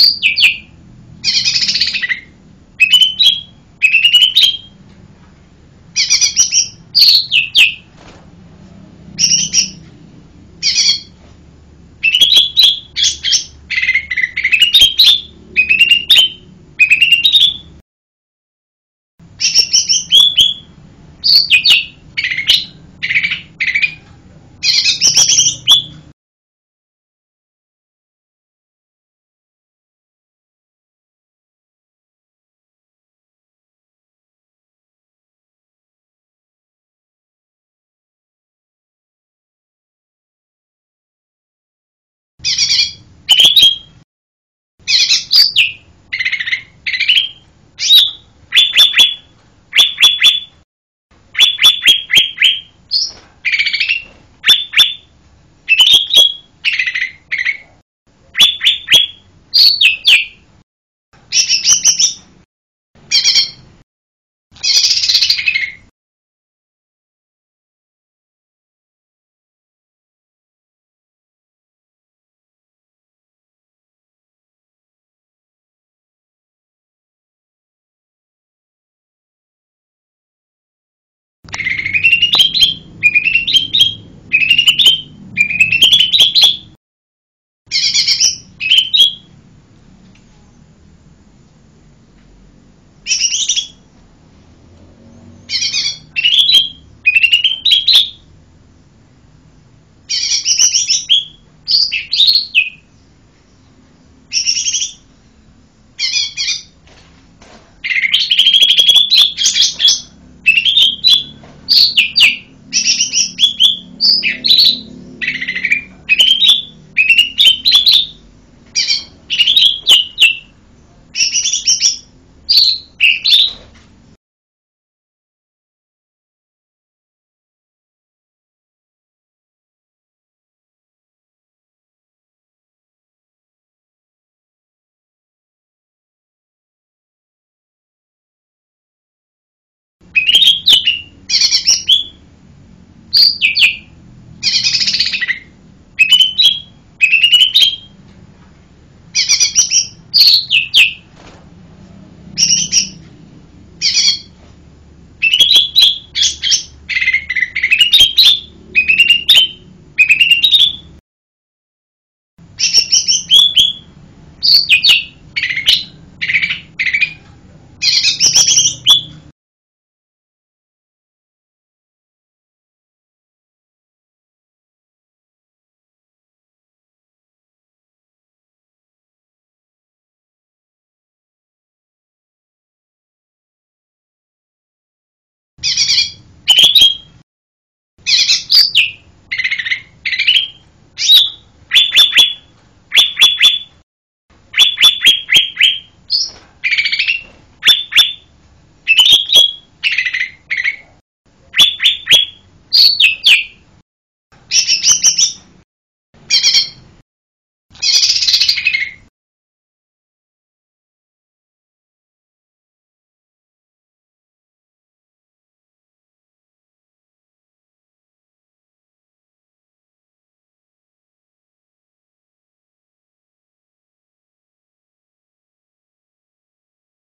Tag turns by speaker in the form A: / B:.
A: you you